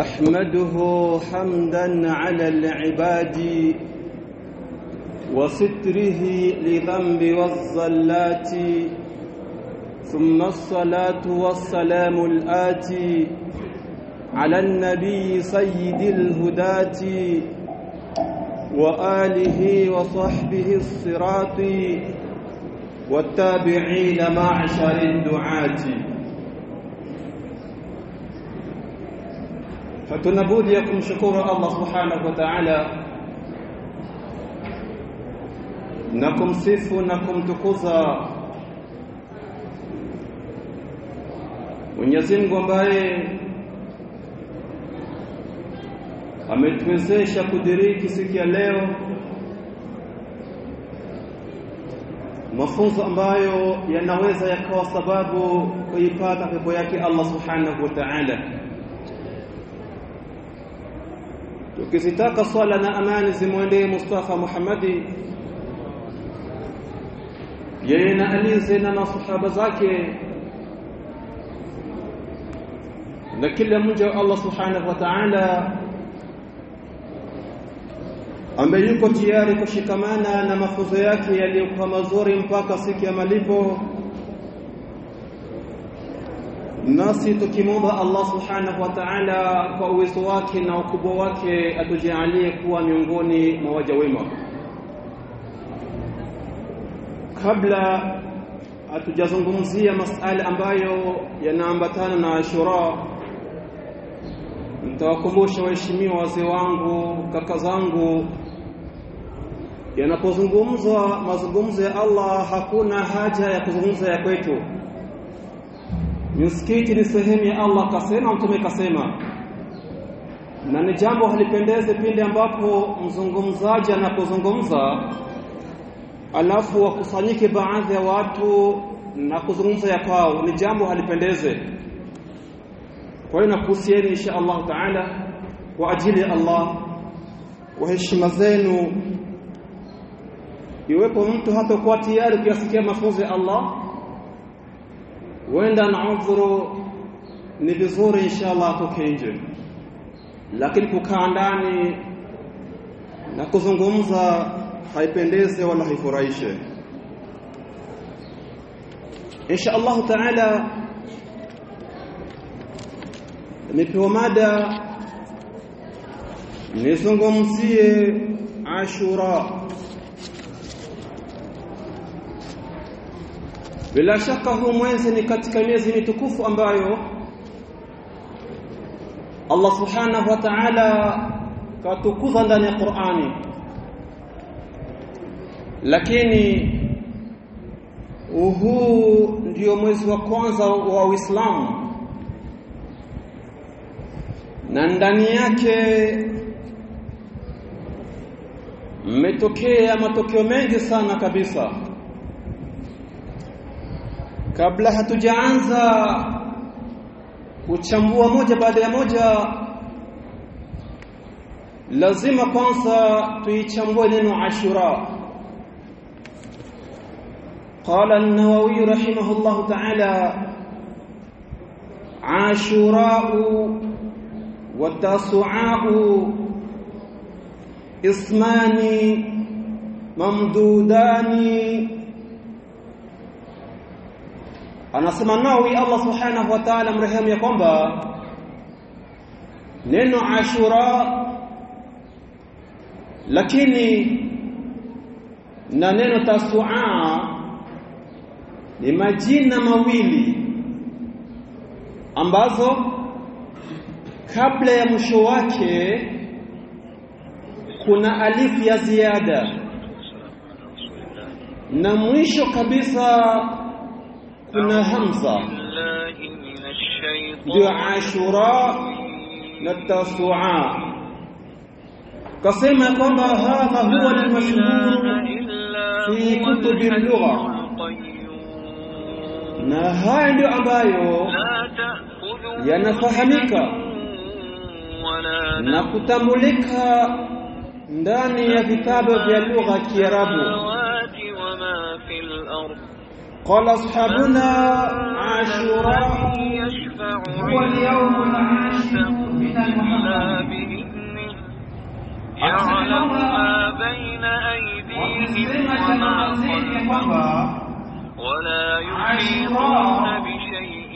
أحمده حمدا على العباد وستره لذنب والزلات ثم الصلاة والسلام الآتي على النبي سيد الهداة وآله وصحبه الصراط والتابعين معشر الدعاة. Fatunabudi ya kumshukuru Allah subhanahu wa ta'ala na kumsifu na kumtukuza Mwenyezi Mungu ambaye ametuwezesha kudiriki siku ya leo mafunzo ambayo yanaweza yakawa sababu kuipata pepo yake Allah subhanahu wa ta'ala tukizitaka swala na amani zimwendee Mustafa Muhammadi yeye na alize na masahaba zake na kila mmoja Allah subhanahu wa ta'ala ambaye yuko tayari kushikamana na mafunzo yake yaliyokuwa mazuri mpaka siku ya malipo nasi tukimomba Allah subhanahu wa ta'ala kwa uwezo wake na ukubwa wake atujalie kuwa miongoni mwa waja wema. Kabla hatujazungumzia masala ambayo yanaambatana na Ashura nitawakumbusha waheshimiwa wazee wangu kaka zangu yanapozungumzwa mazungumzo ya Allah hakuna haja ya kuzungumza ya kwetu Msikiti ni sehemu ya Allah kasema, mtume kasema, na ni jambo halipendezi pindi ambapo mzungumzaji anapozungumza alafu wakusanyike baadhi ya watu na kuzungumza ya kwao, ni jambo halipendeze. Kwa hiyo nakuhusieni insha Allah taala kwa ajili ya Allah, kwa heshima zenu, iwepo mtu hatakuwa tayari kuyasikia mafunzo ya Allah huenda na udhuru ni vizuri inshallah atoke nje. Lakini kukaa ndani na kuzungumza haipendeze wala haifurahishe insha Allahu taala nipewa mada nizungumzie Ashura bila shaka huu mwezi ni katika miezi mitukufu ambayo Allah subhanahu wa ta'ala katukuza ndani ya Qur'ani. Lakini huu ndio mwezi wa kwanza wa Uislamu. Na ndani yake mmetokea matokeo mengi sana kabisa kabla hatujaanza kuchambua moja baada ya moja lazima kwanza tuichambue neno ashura قال النووي رحمه الله تعالى عاشوراء والتاسعاء اسمان ممدودان anasema nawi Allah subhanahu wa ta'ala mrehemu ya kwamba neno ashura lakini na neno tasua ni majina mawili ambazo kabla ya mwisho wake kuna alifu ya ziada. Na mwisho kabisa قلنا همزة دعا شراء نتصعاء قسم قضى هذا هو المشهور في كتب اللغة. نهاية عبايو ينفهمك نكتملك ndani ya vitabu vya lugha ya Kiarabu. قال أصحابنا عاشوراء هو اليوم العاشر من المحرم يعلم ما بين أيديهم وما خلفهم ولا يحيطون بشيء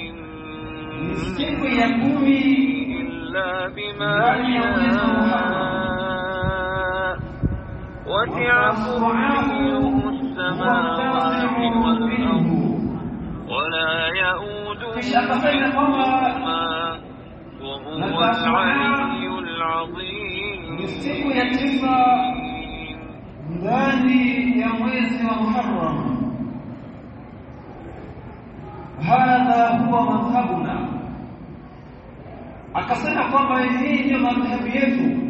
إلا بما شاء. وسع كرسيه السماوات والأرض ولا يؤوده حفظهما وهو العلي العظيم siku ya tisa ndani ya mwezi wa Muharram. Hadha huwa madhhabuna, akasema kwamba hii ndio madhhabu yetu.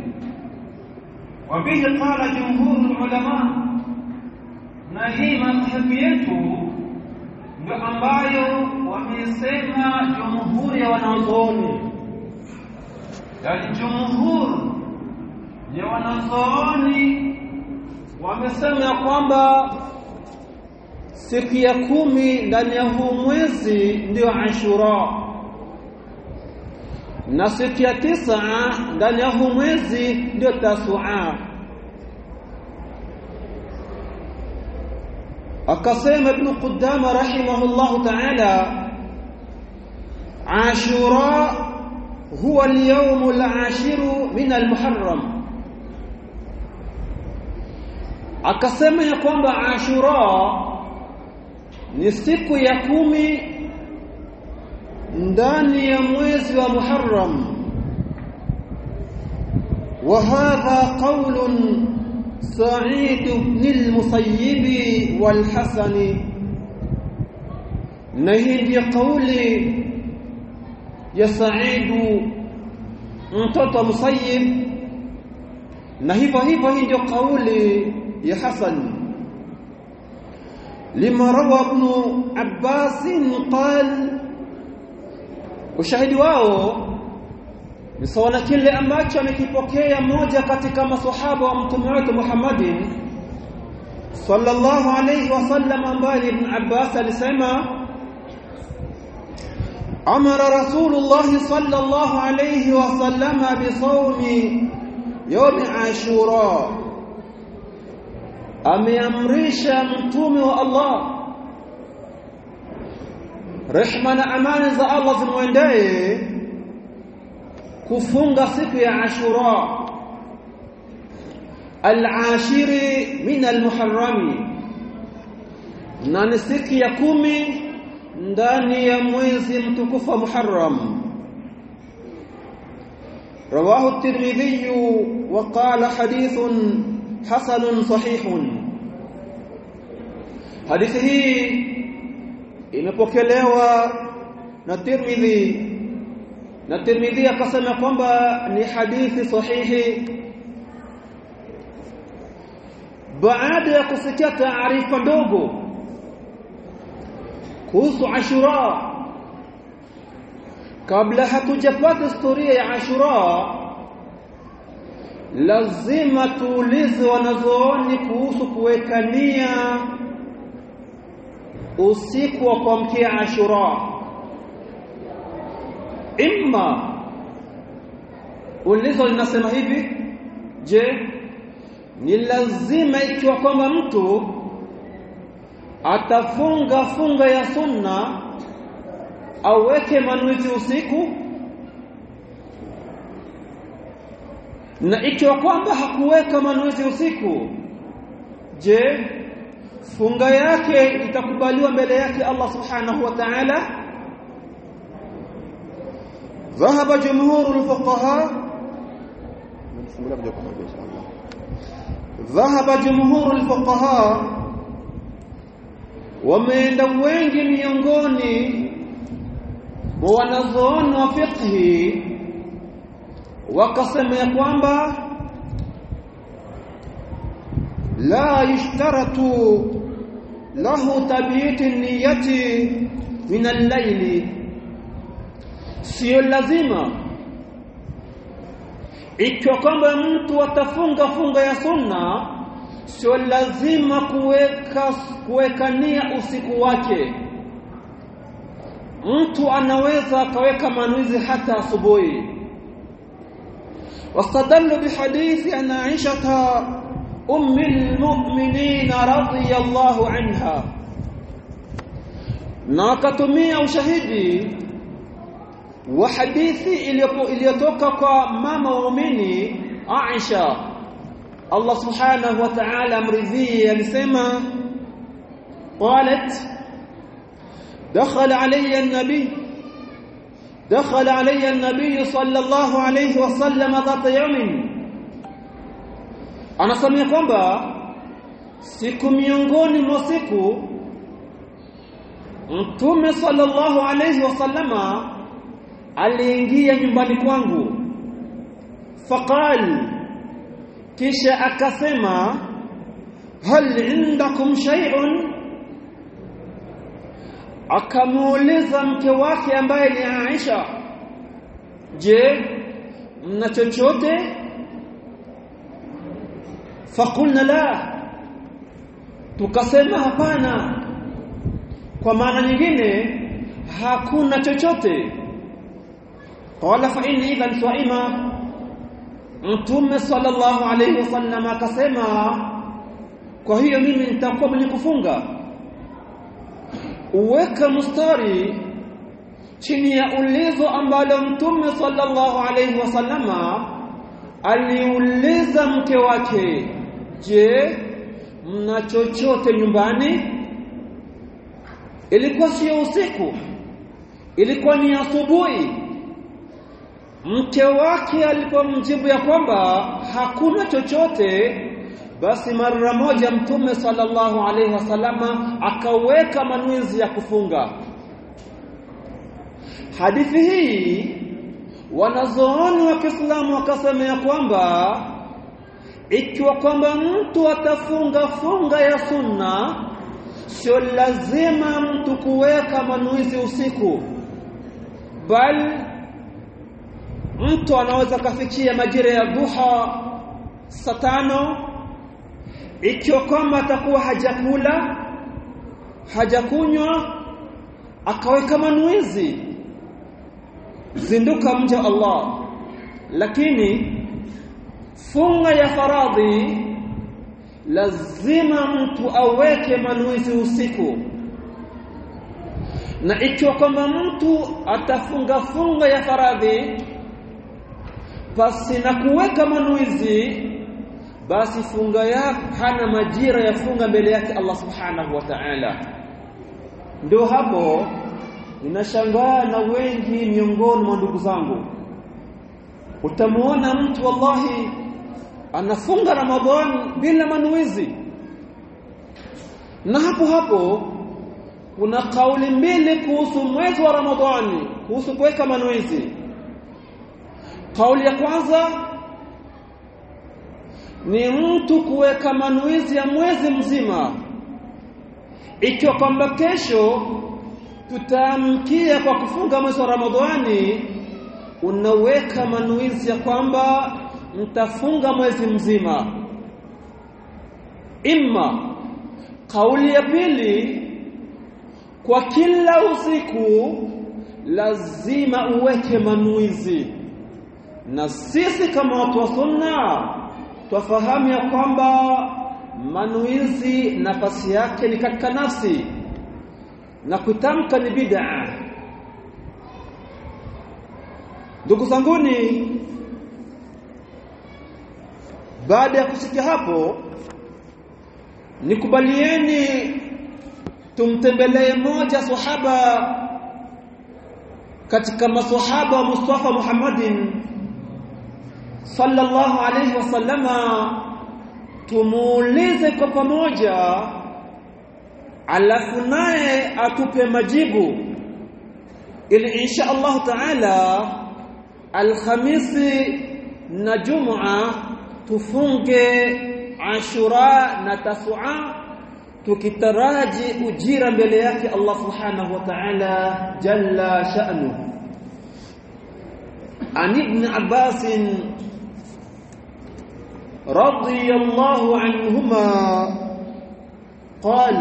Wabihi qala jumhuru ulama, na hii madhhabu yetu ndio ambayo wamesema jumhuri ya wanazuoni, yani jumhur ya wanazuoni wamesema ya kwamba siku ya kumi ndani ya huu mwezi ndio Ashura na siku ya tisa ndani ya huu mwezi ndio Tasua. أقسم ابن قدام رحمه الله تعالى عاشوراء هو اليوم العاشر من المحرم. أقسم يقوم بعاشوراء نسيق يقوم ndani ya mwezi wa Muharram. Wa hadha qawlun Sa'id ibn al-Musayyib wal-Hasan na hii ndiyo kauli ya Sa'id mtoto Musayyib na hivyo hivyo hii ndio kauli ya Hasan lima rawa ibn Abbas qal ushahidi wao ni sawa na kile ambacho amekipokea mmoja katika maswahaba wa mtume wetu Muhammadin sallallahu alayhi wasallam ambaye ibn Abbas alisema amara rasulullah sallallahu alayhi wasallam bisawmi yawm ashura ameamrisha mtume wa Allah rehma na amani za Allah zimwendee kufunga siku ya Ashura al-ashiri min al-muharrami na siku ya kumi ndani ya mwezi mtukufu Muharram رواه الترمذي وقال حديث حسن صحيح hadithi hii imepokelewa na na Tirmidhi akasema kwamba ni hadithi sahihi. Baada ya kusikia taarifa ndogo kuhusu Ashura kabla hatujapata historia ya Ashura lazima tuulize wanazooni kuhusu kuwekania usiku wa kuamkia Ashura imma. Ulizo linasema hivi? Je ni lazima ikiwa kwamba mtu atafunga funga ya sunna aweke manuizi usiku? Na ikiwa kwamba hakuweka manuizi usiku je funga yake itakubaliwa mbele yake Allah subhanahu wa ta'ala ذهب جمهور الفقهاء ذهب جمهور الفقهاء moja wameenda wengi miongoni mwa wanazuoni wa fiqhi. Wakasema ya kwamba la yushtaratu lahu tabiti niyati min al-layli. Sio lazima ikiwa kwamba mtu atafunga funga ya sunna sio lazima kuweka kuwekania usiku wake mtu anaweza akaweka manuizi hata asubuhi واستدلوا بحديث أن عائشة أم المؤمنين رضي الله عنها ناكتمية ushahidi وحديثي اليتوكا كو ما مؤمني عائشة. الله سبحانه وتعالى مرضي يسمى. قالت دخل علي النبي دخل علي النبي صلى الله عليه وسلم ذات يوم. أنا سمي قنبا سيكم ينقون موسيقو أنتم صلى الله عليه وسلم وسلم aliingia nyumbani kwangu. Faqal. Kisha akasema hal indakum shay'un? Akamuuliza mke wake ambaye ni Aisha je mna chochote? Faqulna la. Tukasema hapana. Kwa maana nyingine hakuna chochote qala fa inni idhan sa'ima mtume sallallahu alayhi wasallam akasema kwa hiyo mimi nitakuwa mwenye kufunga. Uweka mstari chini ya ulizo ambalo mtume sallallahu alayhi wasallama aliuliza mke wake. Je mna chochote nyumbani? Ilikuwa sio usiku. Ilikuwa ni asubuhi mke wake alipomjibu ya kwamba hakuna chochote. Basi mara moja mtume sallallahu alaihi wasallama akaweka manwizi ya kufunga. Hadithi hii wanazooni wa Kiislamu wakasema ya kwamba ikiwa kwamba mtu atafunga funga ya sunna sio lazima mtu kuweka manuizi usiku bali mtu anaweza kafikia majira ya duha satano ikiwa kwamba atakuwa hajakula hajakunywa akaweka manuizi zinduka mja Allah. Lakini funga ya faradhi lazima mtu aweke manuizi usiku. Na ikiwa kwamba mtu atafunga funga ya faradhi pasi na kuweka manuizi basi funga yake hana majira ya funga mbele yake Allah subhanahu wa ta'ala. Ndio hapo ninashangaa na wengi miongoni mwa ndugu zangu. Utamuona mtu wallahi anafunga Ramadhani bila manuizi na hapo hapo kuna kauli mbili kuhusu mwezi wa Ramadhani kuhusu kuweka manuizi kauli ya kwanza ni mtu kuweka manuizi ya mwezi mzima. Ikiwa kwamba kesho tutaamkia kwa kufunga mwezi wa Ramadhani unaweka manuizi ya kwamba mtafunga mwezi mzima. Imma kauli ya pili kwa kila usiku lazima uweke manuizi na sisi kama watu wa sunna twafahamu ya kwamba manuizi nafasi yake ni katika nafsi. Na kutamka ni bid'a. Ndugu zanguni baada ya kusikia hapo nikubalieni tumtembelee moja sahaba katika maswahaba wa Mustafa Muhammadin sallallahu alayhi wasallama tumuulize kwa pamoja alafu naye atupe majibu ili insha Allah taala alhamisi na jumaa tufunge ashura na tasua tukitaraji ujira mbele yake Allah subhanahu wa ta'ala jalla sha'nu an ibn Abbas رضي الله عنهما. قال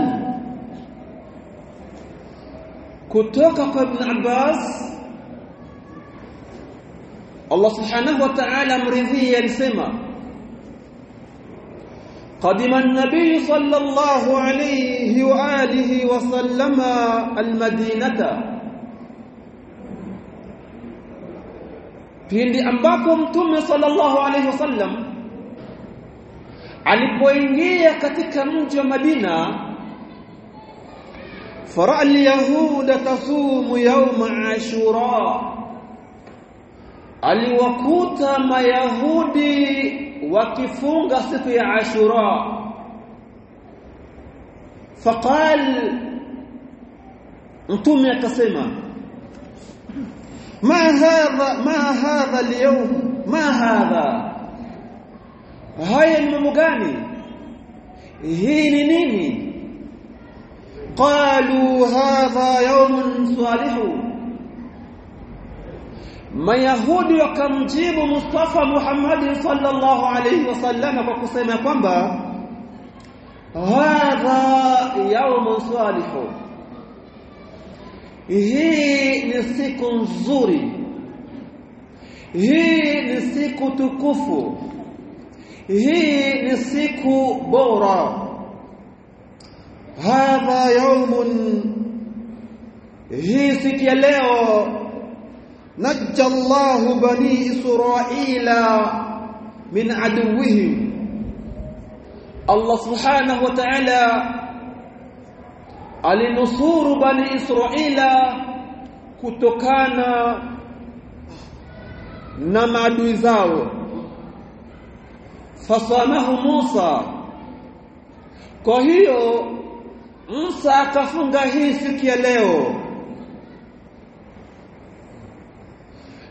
كتوك ابن عباس الله سبحانه وتعالى مرضي ينسمى. قدم النبي صلى الله عليه وآله وسلم المدينة. في أن أمباكم تم صلى الله عليه وسلم alipoingia katika mji wa Madina faraa alyahuda tasumu yawma ashura aliwakuta mayahudi wakifunga siku ya ashura faqal mtume akasema ma hadha ma hadha alyawm ma hadha haya ni mambo gani? Hii ni nini? Qalu hadha yawmun salihu. Mayahudi wakamjibu Mustafa Muhammad sallallahu alayhi wasallam kwa kusema kwamba hadha yawmun salihu. Hii ni siku nzuri. Hii ni siku tukufu hii ni siku bora hadha yaumun hii siku ya leo najja Allahu bani Israila min aduwihim Allah subhanahu wa ta'ala alinusuru bani Israila kutokana na maadui zao fasamahu Musa. Kwa hiyo Musa akafunga hii siku ya leo.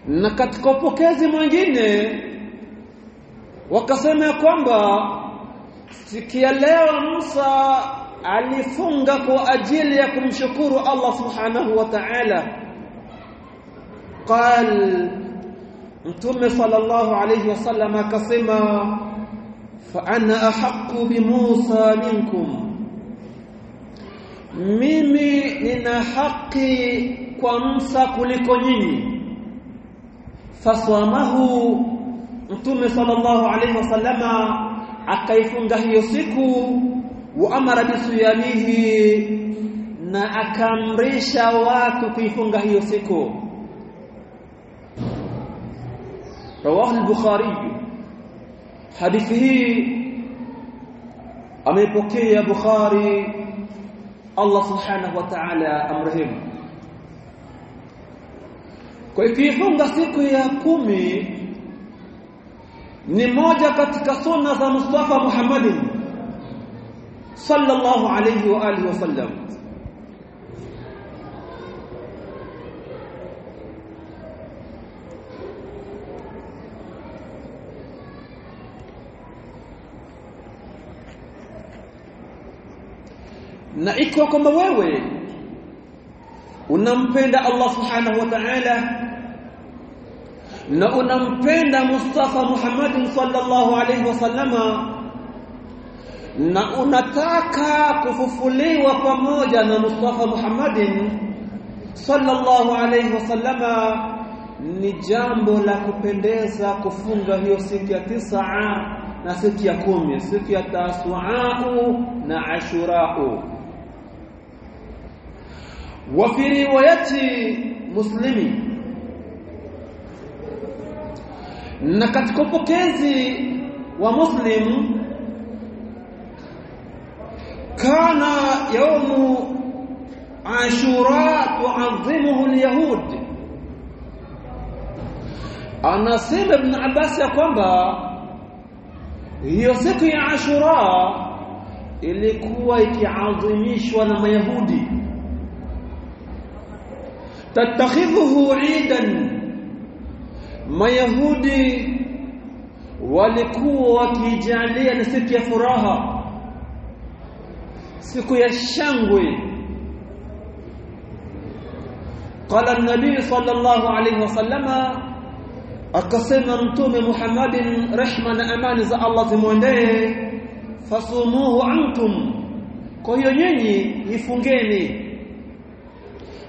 Na katika upokezi mwingine wakasema ya kwamba siku ya leo Musa alifunga kwa ajili ya kumshukuru Allah subhanahu wa ta'ala. Qal mtume sallallahu alayhi wasallam akasema fa ana ahqqu bi Musa minkum. Mimi nina haki kwa Musa kuliko nyinyi. Faswamahu mtume sallallahu alayhi wasallama akaifunga hiyo siku wa amara bisiyamihi na akamrisha watu kuifunga hiyo siku. Rawahu al-bukhari hadithi hii ameipokea bukhari Allah subhanahu wa ta'ala amrehemu kwa ikifunga siku ya kumi ni moja katika sunna za Mustafa Muhammadin sallallahu alayhi wa alihi wasallam na ikiwa kwamba wewe unampenda Allah subhanahu wa ta'ala na unampenda Mustafa Muhammad sallallahu alaihi wasallama na unataka kufufuliwa pamoja na Mustafa Muhammadin sallallahu alaihi wasallama ni jambo la kupendeza kufunga hiyo siku ya tisaa na siku ya kumi siku ya tasuau na ashurau fi riwayati muslimi. Na katika upokezi wa muslim kana yaumu ashura tuadhimuhu alyahud. Anasema ibn abbas ya kwamba hiyo siku ya ashura ilikuwa ikiadhimishwa na mayahudi tatakhidhuhu idan mayahudi walikuwa wakijalia ni siku ya furaha siku ya shangwe قال النبي صلى الله عليه وسلم akasema mtume Muhammadin rehma na amani za Allah zimwendee fasumuhu antum kwa hiyo nyinyi ifungeni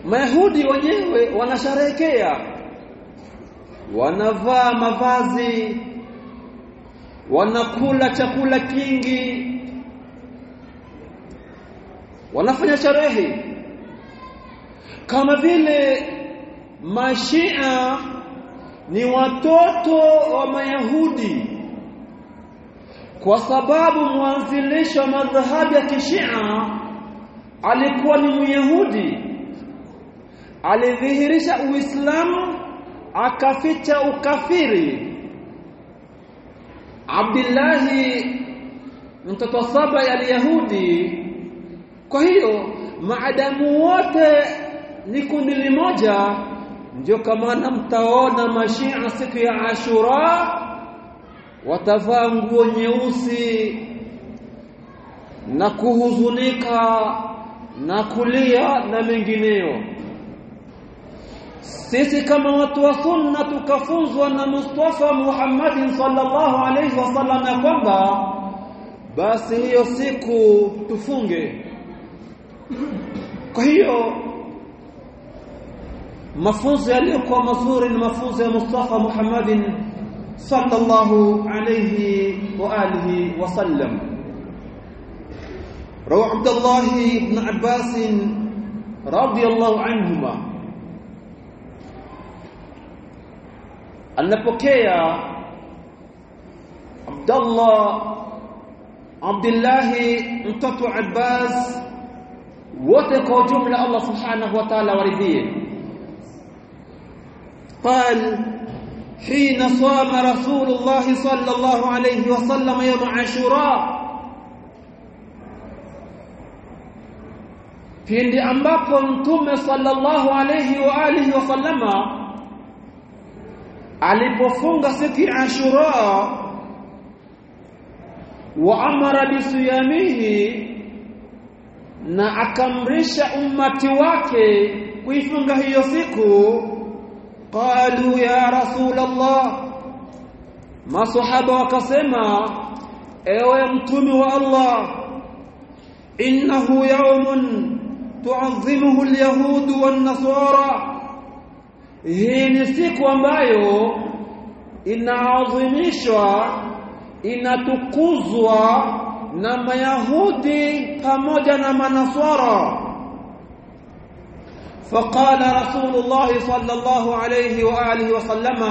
Mayahudi wenyewe wanasherehekea. Wanavaa mavazi. Wanakula chakula kingi. Wanafanya sherehe. Kama vile mashia ni watoto wa mayahudi. Kwa sababu mwanzilishi wa madhahabi ya kishia alikuwa ni myahudi alidhihirisha uislamu akaficha ukafiri. Abdullahi mtoto saba ya Yahudi. Kwa hiyo maadamu wote ni kundi limoja ndio kama mtaona mashia siku ya Ashura watavaa nguo nyeusi na kuhuzunika na kulia na mengineyo sisi kama watu wa sunna tukafunzwa na Mustafa Muhammadin sallallahu alaihi wasallam ya kwamba basi hiyo siku tufunge kwa hiyo mafunzo yaliyokuwa mazuri ni mafunzo ya Mustafa Muhammadin sallallahu alayhi wa alihi wasallam روى عبد الله بن عباس رضي الله عنهما anapokea Abdullah Abdullah mtoto Abbas wote kwa ujumla Allah subhanahu wa ta'ala waridhie قال حين صام رسول الله صلى الله عليه وسلم يوم عاشوراء pindi ambapo mtume sallallahu alayhi wa alihi wasallama alipofunga siku ya Ashura wa amara bisiyamihi na akamrisha ummati wake kuifunga hiyo siku qalu ya rasulullah masahaba wakasema ewe mtume wa Allah innahu yawmun tu'azzimuhu alyahudu wan nasara hii ni siku ambayo inaadhimishwa inatukuzwa na mayahudi pamoja na manaswara فقال رسول الله صلى الله عليه واله وسلم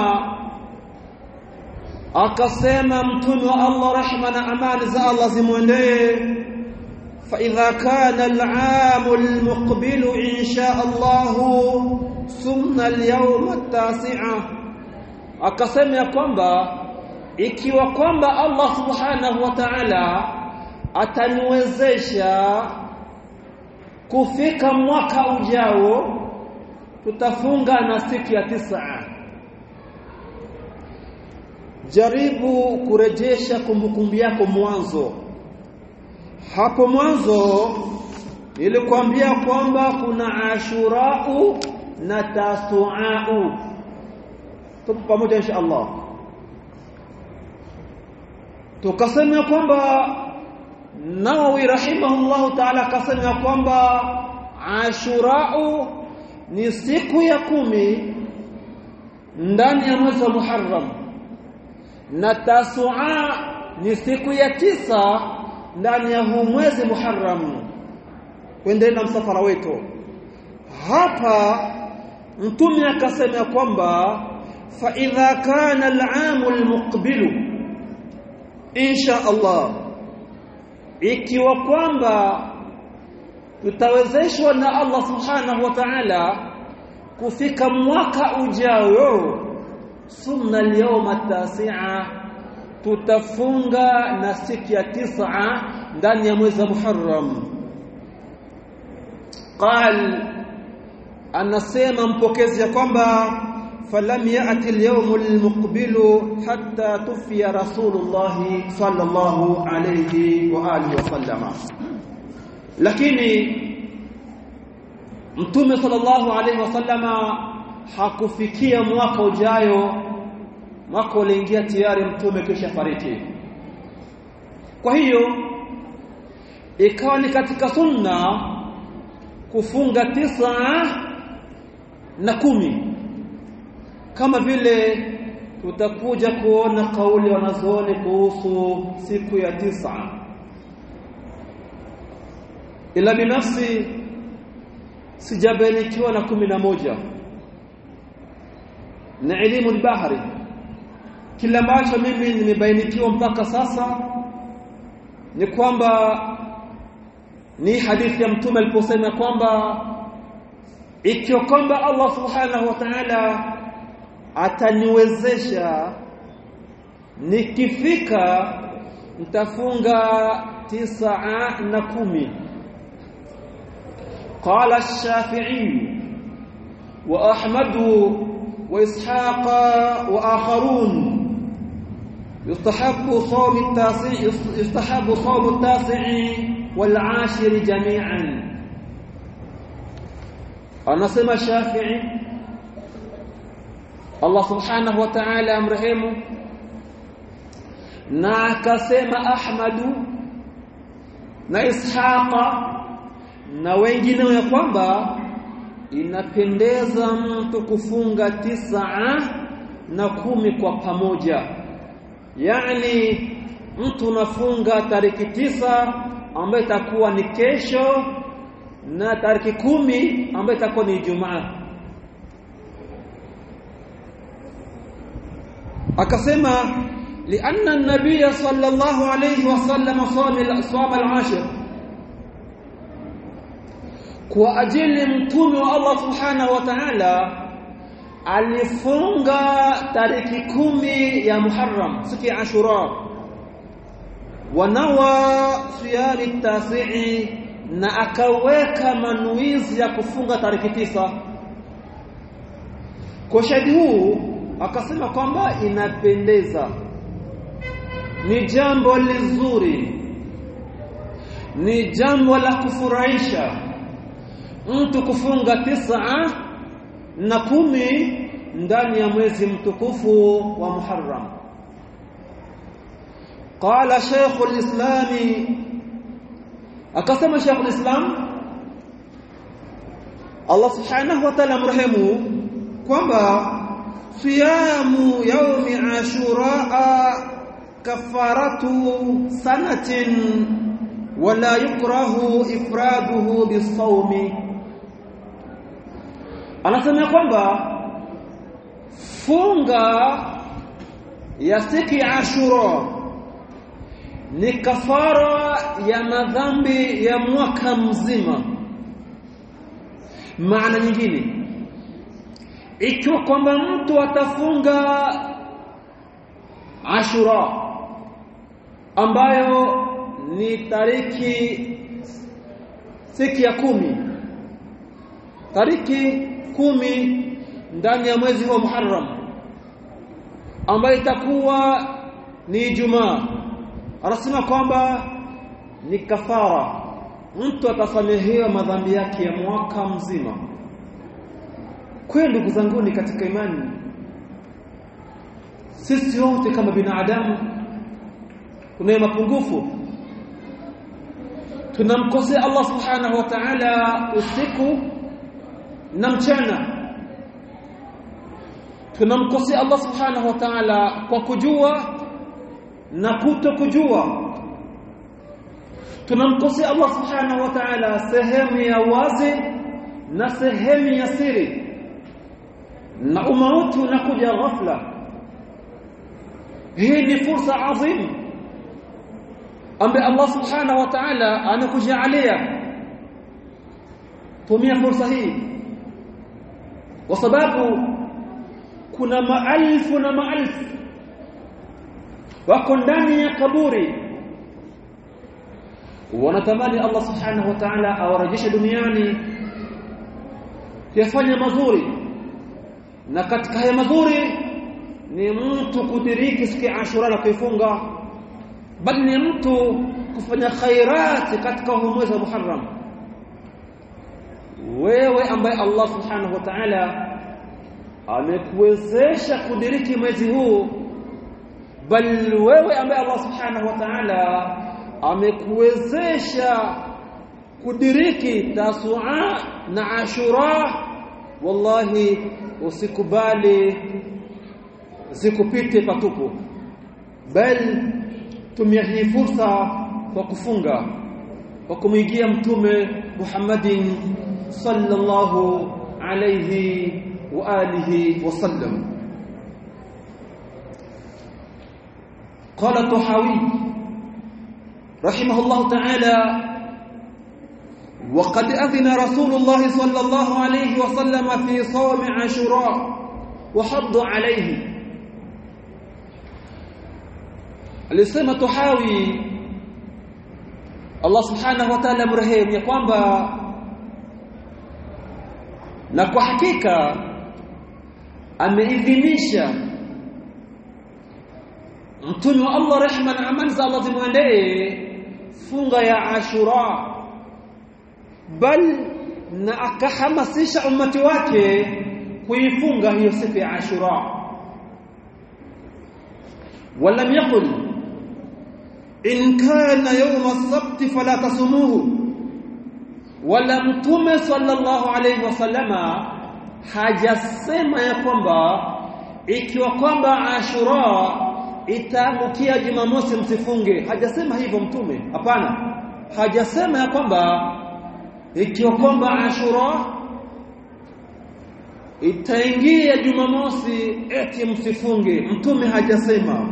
akasema mtume wa Allah rehma na amani za فإذا كان العام المقبل إن شاء الله sumna al-yawm at-tasi'a akasema ya kwamba ikiwa kwamba Allah subhanahu wa ta'ala ataniwezesha kufika mwaka ujao tutafunga na siku ya tisa jaribu kurejesha kumbukumbu yako mwanzo hapo mwanzo nilikwambia kwamba kuna ashurau na tasuau. Tupo pamoja insha Allah. Tukasema kwamba Nawawi rahimahullahu ta'ala akasema kwamba ashurau ni siku ya kumi ndani ya mwezi wa Muharram. Na tasua ni siku ya tisa ndani ya huu mwezi Muharram kuendelea na msafara wetu. Hapa mtume akasema kwamba fa idha kana al-aam al-muqbil insha Allah ikiwa kwamba tutawezeshwa na Allah subhanahu wa ta'ala kufika mwaka ujao sunna al-yawma at-tasi'a tutafunga na siku ya tisa ndani ya mwezi wa Muharram qal anasema mpokezi ya kwamba falam yati al-yawm al-muqbilu hatta tufiya rasulullah sallallahu alayhi wa alihi wasallama lakini mtume sallallahu alayhi wasallama hakufikia mwaka ujayo mwaka uliingia tayari mtume kisha fariki kwa hiyo ikawa ni katika sunna kufunga tisa na kumi. Kama vile tutakuja kuona kauli wanazooni kuhusu siku ya tisa. Ila binafsi sijabarikiwa na kumi na moja. Na elimu bahari kila ambacho mimi nimebainikiwa mpaka sasa ni kwamba ni hadithi ya mtume aliposema kwamba ikiwa kwamba Allah subhanahu wa ta'ala ataniwezesha nikifika nitafunga tisa na kumi قال الشافعي وأحمد وإسحاق وآخرون يستحب صوم التاسع يستحب صوم التاسع والعاشر جميعا. أنا سمع الشافعي الله سبحانه وتعالى امرهم نا كسم أحمد نا إسحاق نا وengine ya kwamba inapendeza mtu kufunga 9 na 10 kwa pamoja yani mtu unafunga tariki tisa ambayo itakuwa ni kesho na tariki kumi ambayo itakuwa ni Ijumaa akasema النبي صلى الله عليه وسلم صام صام العاشر kwa ajili mtume wa Allah subhanahu wa ta'ala alifunga tariki kumi ya Muharram siku ya Ashura. Wanawa siyari tasi'i na akaweka manuizi ya kufunga tariki tisa. Kwa shahidi huu akasema kwamba inapendeza. Ni jambo lizuri. Ni jambo la kufurahisha. Mtu kufunga tisa na kumi ndani ya mwezi mtukufu wa Muharram qala Sheikh al-Islam akasema Sheikh al-Islam Allah subhanahu wa ta'ala mrehemu kwamba siyamu yaumi ashura kafaratu sanatin wala yukrahu ifraduhu bisawmi anasema kwamba funga ya siku ya Ashura ni kafara ya madhambi ya mwaka mzima. Maana nyingine ikiwa kwamba mtu atafunga Ashura ambayo ni tariki siku ya kumi tariki kumi ndani ya mwezi wa Muharram ambayo itakuwa ni Ijumaa. Anasema kwamba ni kafara. Mtu atasamehewa madhambi yake ya mwaka mzima. Kweli ndugu zangu ni katika imani. Sisi wote kama binadamu kuna mapungufu. Tunamkosea Allah subhanahu wa ta'ala usiku na mchana tunamkosea Allah subhanahu wa ta'ala kwa kujua na kuto kujua tunamkosea Allah subhanahu wa ta'ala sehemu ya wazi na sehemu ya siri na umauti unakuja ghafla hii ni fursa adhim ambaye Allah subhanahu wa ta'ala anakujalia tumia fursa hii kwa sababu kuna maelfu na maelfu wako ndani ya kaburi wanatamani Allah subhanahu wa ta'ala awarejeshe duniani kuyafanya mazuri na katika haya mazuri ni mtu kudiriki siku Ashura na kuifunga bali ni mtu kufanya khairati katika mwezi wa Muharram wewe ambaye Allah subhanahu wa ta'ala amekuwezesha kudiriki mwezi huu bal wewe ambaye Allah subhanahu wa ta'ala amekuwezesha kudiriki tasua na ashura wallahi usikubali zikupite patupu. Bal tumia hii fursa kwa kufunga kwa kumwigia mtume Muhammadin صلى الله عليه وآله وسلم. قال الطحاوي رحمه الله تعالى وقد أذن رسول الله صلى الله عليه وسلم في صوم عاشوراء وحض عليه. الإسلام الطحاوي الله سبحانه وتعالى taala يقوم ya na kwa hakika ameidhinisha mtume wa Allah rehma na amani za Allah zimwendee funga ya Ashura bal na akahamasisha ummati wake kuifunga hiyo siku ya Ashura ولم يقل إن كان يوم السبت فلا تصوموه wala mtume sallallahu alaihi wasallama hajasema ya kwamba ikiwa kwamba Ashura itaangukia Jumamosi msifunge. Hajasema hivyo mtume, hapana. Hajasema ya kwamba ikiwa kwamba Ashura itaingia Jumamosi eti msifunge. Mtume hajasema.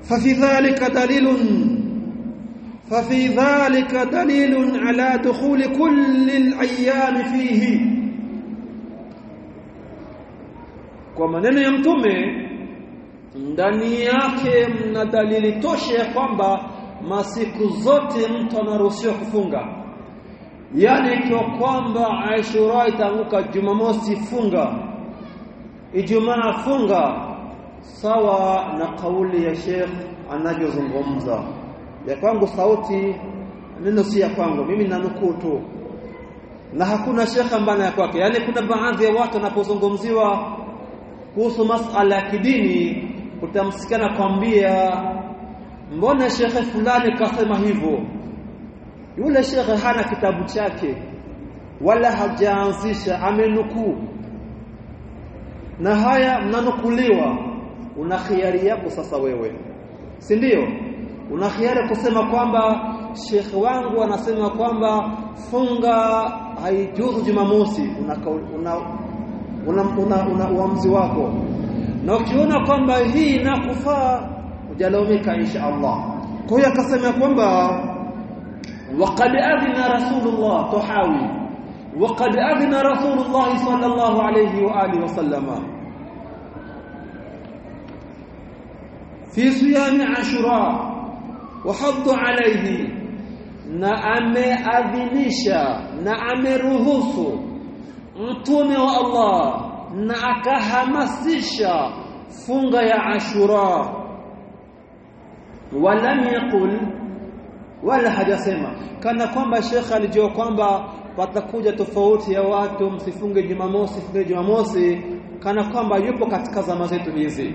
Fa fi dhalika dalilun ففي ذلك دليل على دخول كل الأيام فيه kwa maneno ya mtume ndani yake mna dalili tosha ya kwamba masiku zote mtu anaruhusiwa kufunga yani ikiwa kwamba Ashura itaanguka Jumamosi funga Ijumaa funga sawa na kauli ya Sheikh anavyozungumza ya kwangu sauti neno si ya kwangu mimi nanukuu tu. Na hakuna shekha mbana ya kwake. Yani kuna baadhi ya watu wanapozungumziwa kuhusu masala ya kidini utamsikana kwambia mbona shekhe fulani kasema hivyo? Yule shekhe hana kitabu chake wala hajaanzisha amenukuu. Na haya mnanukuliwa una khiari yako sasa wewe. Si ndio una khiari kusema kwamba shekhe wangu anasema kwamba funga haijuzu jumamosi una una una, una, una uamuzi wako na ukiona kwamba hii inakufaa ujalaumika insha Allah kwa hiyo akasema kwamba waqad adhina rasulullah tuhawi waqad adhina rasulullah sallallahu alayhi wa alihi wasallama fi siyam ashura wa hadd alayhi. Na ameadhinisha na ameruhusu mtume wa Allah na akahamasisha funga ya Ashura. Walam yaqul wala hajasema. Kana kwamba Sheikh alijua kwamba patakuja tofauti ya watu msifunge Jumamosi funge Jumamosi kana kwamba yupo katika zama zetu hizi.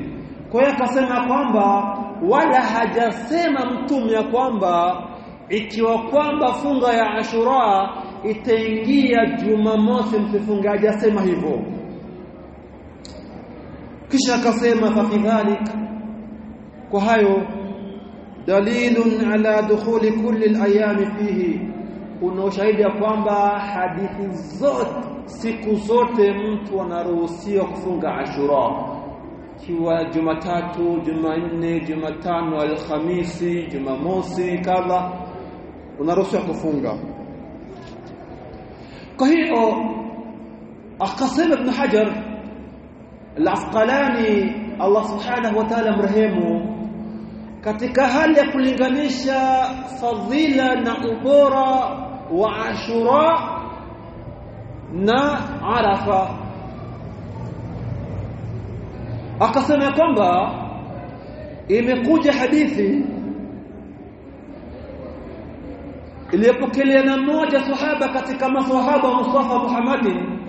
Kwa hiyo akasema kwamba wala hajasema mtume ya kwamba ikiwa kwamba funga ya Ashura itaingia Jumamosi msifunge hajasema hivyo. Kisha akasema fa dhalik. Kwa hayo dalilun ala dukhuli kulli alayami fihi kuna ushahidi ya kwamba hadithi zote siku zote mtu anaruhusiwa kufunga Ashura kiwa Jumatatu, Jumanne, Jumatano, Alhamisi, Jumamosi kadha unaruhusiwa kufunga kwa hiyo akasema Ibn Hajar Al-Asqalani Allah Subhanahu wa Ta'ala mrehemu katika hali ya kulinganisha fadhila na ubora wa Ashura na Arafa akasema kwamba imekuja hadithi iliyopokelewa na mmoja sahaba katika maswahaba wa Mustafa Muhammadin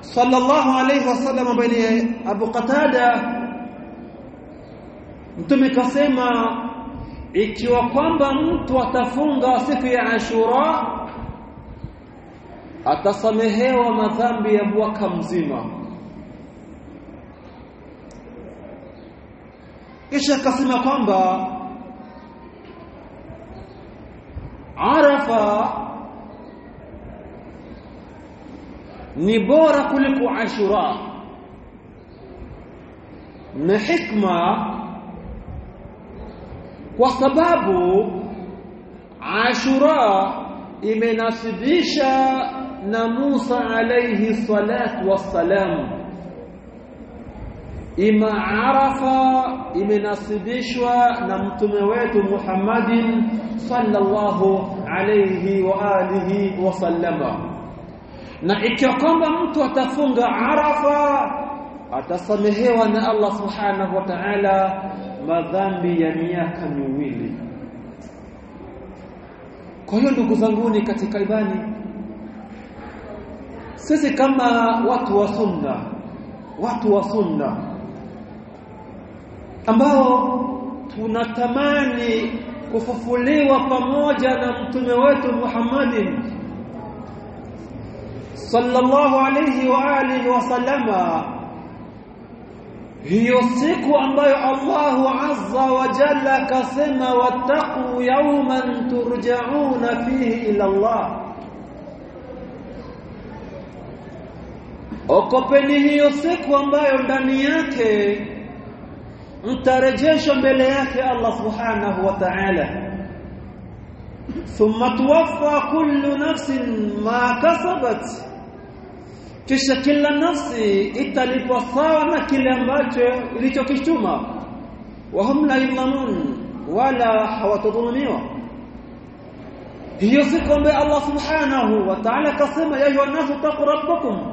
sallallahu alayhi wasallam baina Abu Qatada. Mtume kasema ikiwa kwamba mtu atafunga siku ya Ashura atasamehewa madhambi ya mwaka mzima kisha akasema kwamba Arafa ni bora kuliko Ashura na hikma kwa sababu Ashura imenasibisha na Musa alayhi salatu wassalam ima Arafa imenasibishwa na mtume wetu Muhammadin sallallahu alayhi wa alihi wasallama na ikiwa kwamba mtu atafunga Arafa atasamehewa na Allah subhanahu wa ta'ala madhambi ya miaka miwili. Kwa hiyo ndugu zangu ni katika ibani sisi kama watu wa sunna watu wa sunna ambao tunatamani kufufuliwa pamoja na mtume wetu Muhammadin sallallahu alayhi wa alihi wasallama hiyo siku ambayo Allahu azza wa jalla akasema wattaqu yawman turja'una fihi ila Allah okopeni hiyo siku ambayo ndani yake mtarejeshwa mbele yake Allah subhanahu wa ta'ala thumma tuwaffa kullu nafsin ma kasabat kisha kila nafsi italipwa sawa na kile ambacho ilichokichuma wa hum la yudhlamun wala hawatadhulumiwa hiyo siku ambayo Allah subhanahu wa ta'ala kasema ya ayuha nasu taqu rabbakum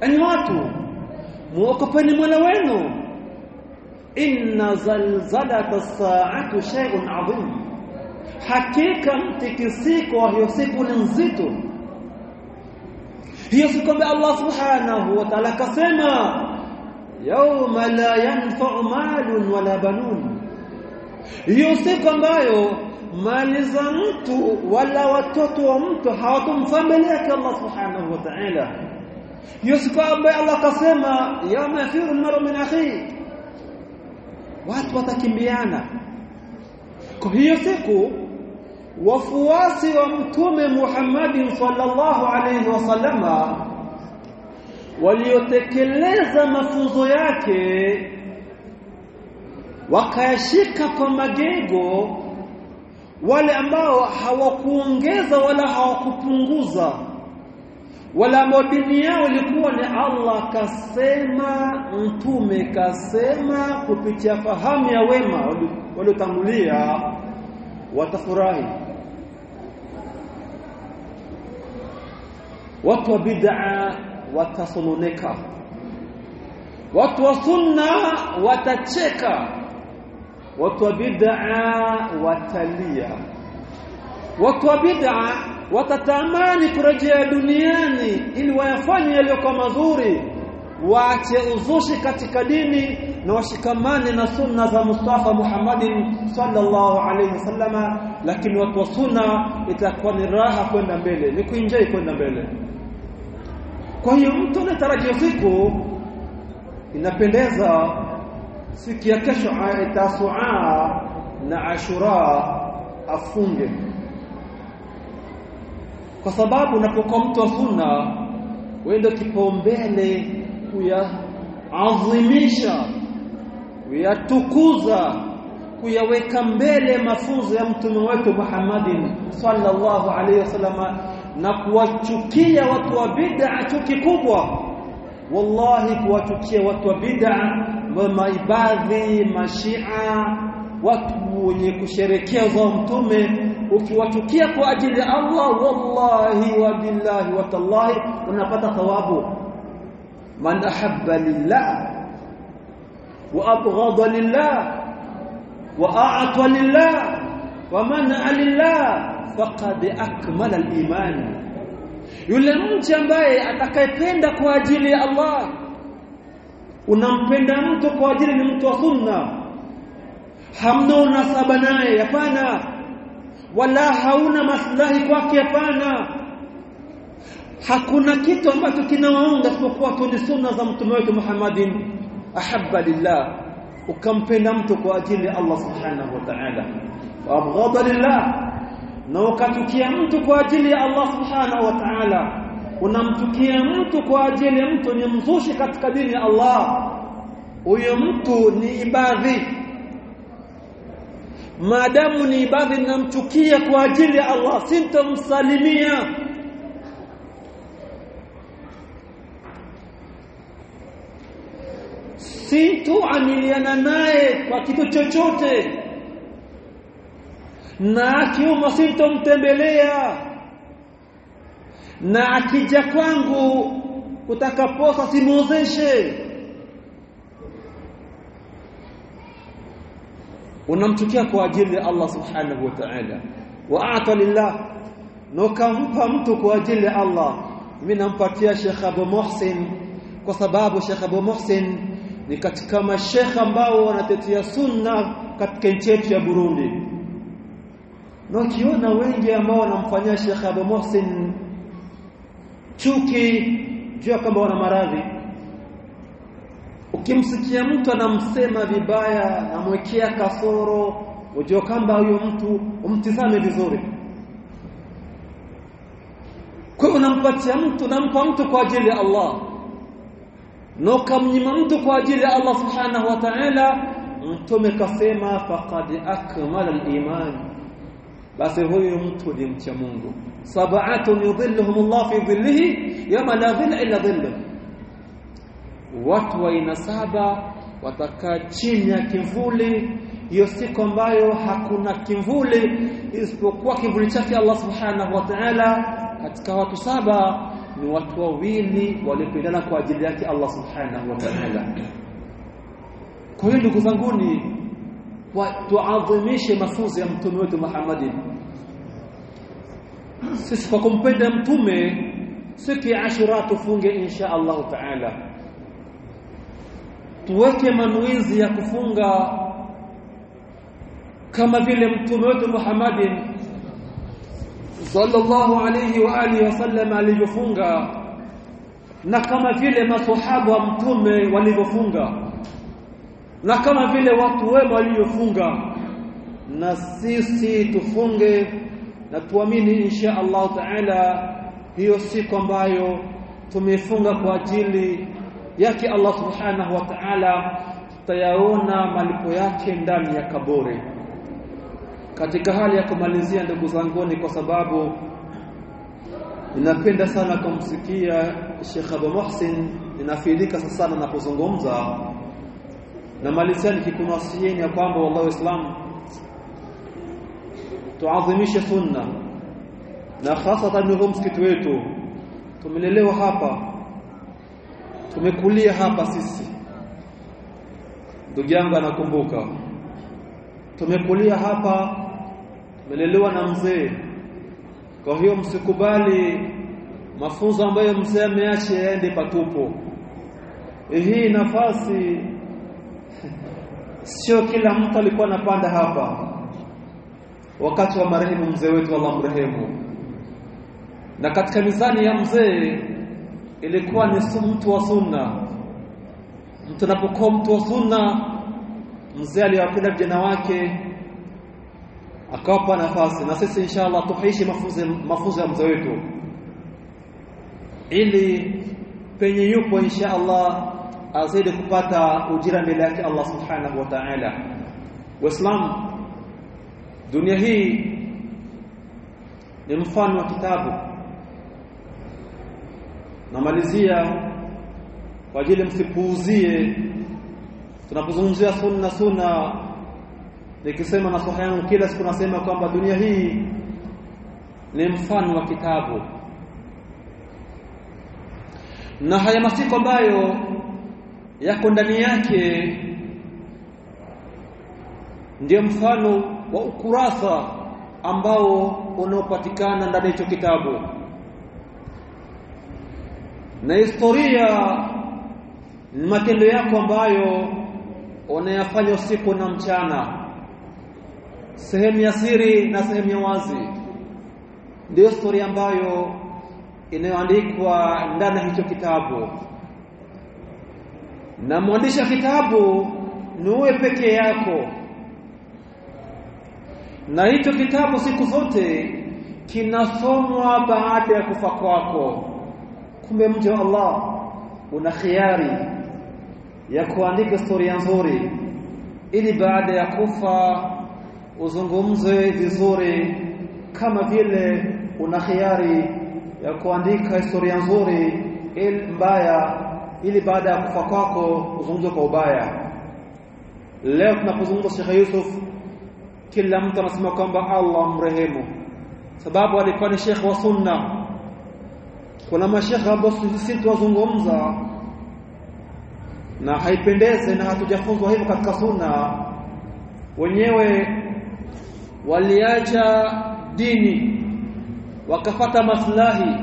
enyi watu muokopeni mola wenu إن زلزلة الساعة شيء عظيم. حقيقة تكسيك ويصيب لنزيت هي سكم الله سبحانه وتعالى كسيما. يوم لا ينفع مال ولا بنون. يصيب بايو. مال زمت ولا وتوت ومت. حاطم فملك الله سبحانه وتعالى. يسكم بالله كسيما. يوم يفير المرء من أخيه watu watakimbiana. Kwa hiyo siku wafuasi wa mtume Muhammad sallallahu alayhi wasallama waliotekeleza mafunzo yake wakayashika kwa magego wale ambao hawakuongeza wala hawakupunguza wala modini dini yao ilikuwa ni Allah kasema mtume kasema kupitia fahamu ya wema waliotangulia watafurahi. Watu wa bid'a watasononeka. Watu wa sunna watacheka. Watu wa bid'a watalia. Watu wa bid'a watatamani kurejea duniani ili wayafanye yaliyokuwa mazuri waache uzushi katika dini na washikamane na sunna za Mustafa Muhammadin sallallahu alayhi wasallama lakini watu wa sunna itakuwa ni raha kwenda mbele ni kuinjai kwenda mbele. Kwa hiyo mtu anatarajia siku inapendeza siku ya kesho tasua na ashura afunge kwa sababu unapokuwa mtu wa sunna wewe ndio kipaumbele kuyaadhimisha kuyatukuza kuyaweka mbele mafunzo ya mtume wetu Muhammadin sallallahu alaihi wasallam na kuwachukia watu wa bid'a chuki kubwa wallahi kuwachukia watu wa bid'a maibadhi mashia watu wenye kusherekea za mtume ukiwachukia kwa ajili ya Allah wallahi wa billahi wa tallahi unapata thawabu man ahabba lillah wa abghada lillah wa a'ta lillah wa man'a lillah faqad akmala al-iman yule mtu ambaye atakayependa kwa ajili ya Allah unampenda mtu kwa ajili ni mtu wa sunna hamna unasaba naye hapana wala hauna maslahi kwake hapana hakuna kitu ambacho kinawaunga isipokuwa tu ni sunna za mtume wetu Muhammadin ahabba lillah ukampenda mtu kwa ajili ya Allah subhanahu wa ta'ala wa abghada lillah na ukatukia mtu kwa ajili ya Allah subhanahu wa ta'ala unamchukia mtu kwa ajili ya mtu ni mzushi katika dini ya Allah huyo mtu ni ibadhi maadamu ni ibada namchukia kwa ajili ya Allah sintamsalimia sintoamiliana naye kwa kitu chochote. Na akiuma sintomtembelea. Na akija kwangu utakaposa simuozeshe unamchukia kwa ajili ya Allah subhanahu wa ta'ala. Wa a'ta lillah. Na mtu kwa ajili ya Allah. Mimi nampatia Sheikh Abu Muhsin. Kwa sababu Sheikh Abu Muhsin ni katika mashekha ambao wanatetea sunna katika nchi yetu ya Burundi. Na ukiona wengi ambao wanamfanyia Sheikh Abu Muhsin chuki jua kama wana maradhi ukimsikia mtu anamsema vibaya amwekea kasoro ujue kwamba huyo mtu umtizame vizuri. Kwa hiyo unampatia mtu nampa mtu kwa ajili ya Allah. Na ukamnyima mtu kwa ajili ya Allah subhanahu wa ta'ala mtume kasema faqad akmala al-iman. Basi huyu mtu ni mcha Mungu. Sab'atun yudhilluhum Allah fi dhillihi yama la dhilla illa dhilluh watu wa aina saba watakaa chini ya kivuli. Hiyo siku ambayo hakuna kivuli isipokuwa kivuli chake Allah subhanahu wa ta'ala. Katika watu saba ni watu wawili waliopendana kwa ajili yake Allah subhanahu wa ta'ala. Kwa hiyo ndugu zanguni tuadhimishe mafunzo ya mtume wetu Muhammad. Sisi kwa kumpenda mtume siku ya Ashura tufunge insha Allah ta'ala tuweke manuizi ya kufunga kama vile mtume wetu Muhammad sallallahu alayhi wa alihi wasallam alivyofunga na kama vile maswahaba wa mtume walivyofunga na kama vile watu wema walivyofunga. Na sisi tufunge na tuamini insha Allah taala hiyo siku ambayo tumefunga kwa ajili yake Allah subhanahu wa ta'ala tutayaona malipo yake ndani ya kaburi. Katika hali ya kumalizia ndugu zanguni kwa sababu ninapenda sana kumsikia Sheikh Abu Muhsin ninafidika na kuzungumza. Na malizia nikikunasieni ya kwamba wallahi Islam tuadhimishe sunna na hasatan ni msikiti wetu tumelelewa hapa tumekulia hapa sisi. Ndugu yangu anakumbuka. Tumekulia hapa tumelelewa na mzee. Kwa hiyo msikubali mafunzo ambayo mzee ameacha yaende patupo. Hii nafasi sio kila mtu alikuwa anapanda hapa. Wakati wa marehemu mzee wetu Allah mrehemu na katika mizani ya mzee ilikuwa ni mtu wa sunna. Mtu anapokuwa mtu wa sunna mzee aliyowapenda vijana wake akawapa nafasi. Na sisi inshallah tuhaishi mafunzo mafunzo ya mzee wetu. Ili penye yupo inshallah azidi kupata ujira mbele yake Allah subhanahu wa ta'ala. Waislamu dunia hii ni mfano wa kitabu namalizia kwa ajili msipuuzie. Tunapozungumzia sunna sunna nikisema na sahihi yangu kila siku nasema kwamba dunia hii ni mfano wa kitabu. Na haya masiko ambayo yako ndani yake ndio mfano wa ukurasa ambao unaopatikana ndani ya hicho kitabu na historia matendo yako ambayo unayafanya usiku na mchana. Sehemu ya siri na sehemu ya wazi. Ndiyo historia ambayo inayoandikwa ndani ya hicho kitabu. Na mwandishi wa kitabu ni wewe pekee yako. Na hicho kitabu siku zote kinasomwa baada ya kufa kwako kumbe mja wa Allah una khiari ya kuandika historia nzuri ili baada ya kufa uzungumze vizuri kama vile una khiari ya kuandika historia nzuri ili mbaya ili baada ya kufa kwako uzungumze kwa ubaya. Leo tunapozungumza Sheikh Yusuf kila mtu anasema kwamba Allah mrehemu. Sababu alikuwa ni Sheikh wa sunna kuna mashekhe ambao sisi tuwazungumza. Na haipendeze na hatujafunzwa hivyo katika sunna. Wenyewe waliacha dini wakafata maslahi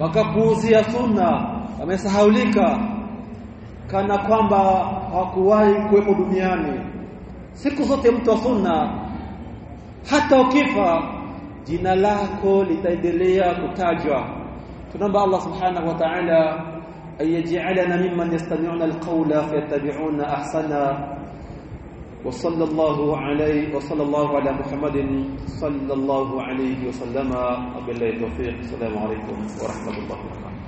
wakapuuzia sunna wamesahaulika. Kana kwamba hawakuwahi kuwepo duniani. Siku zote mtu wa sunna hata ukifa jina lako litaendelea kutajwa فنبأ الله سبحانه وتعالى أن يجعلنا ممن يستمعون القول فيتبعون أحسن وصلى الله عليه وصلى الله على محمد صلى الله عليه وسلم. وبالله التوفيق. السلام عليكم ورحمة الله وبركاته.